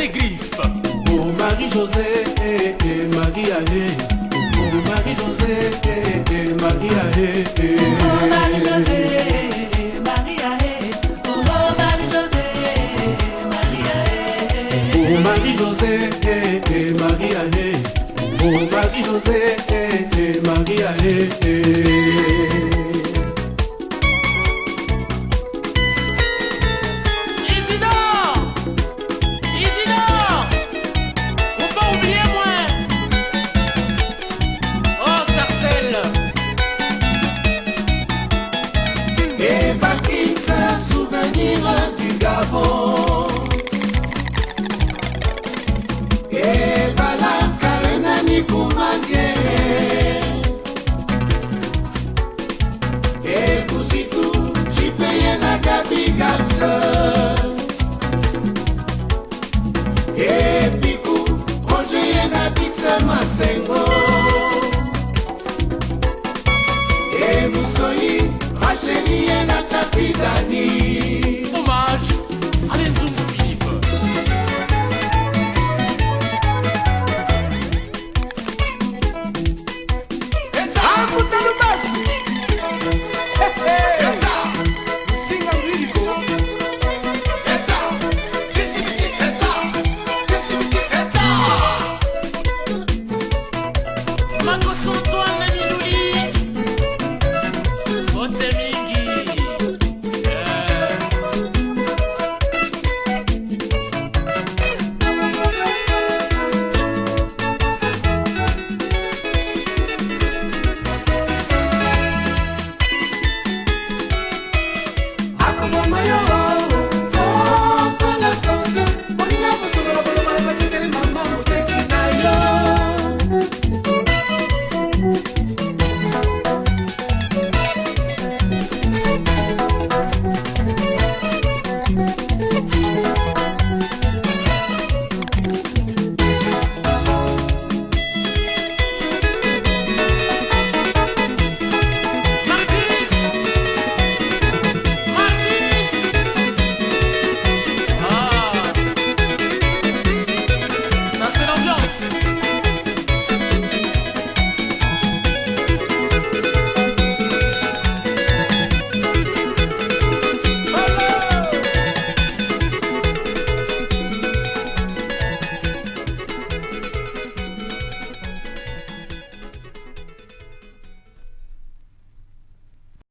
ses griffes. Pour Marie-Josée et, eh, et eh, Marie Ahé. Pour Marie-Josée et, eh, et Marie Ahé. Pour Marie-Josée. Marie-Josée et Maria Hé. Pour Marie-Josée et Maria Hé. más sem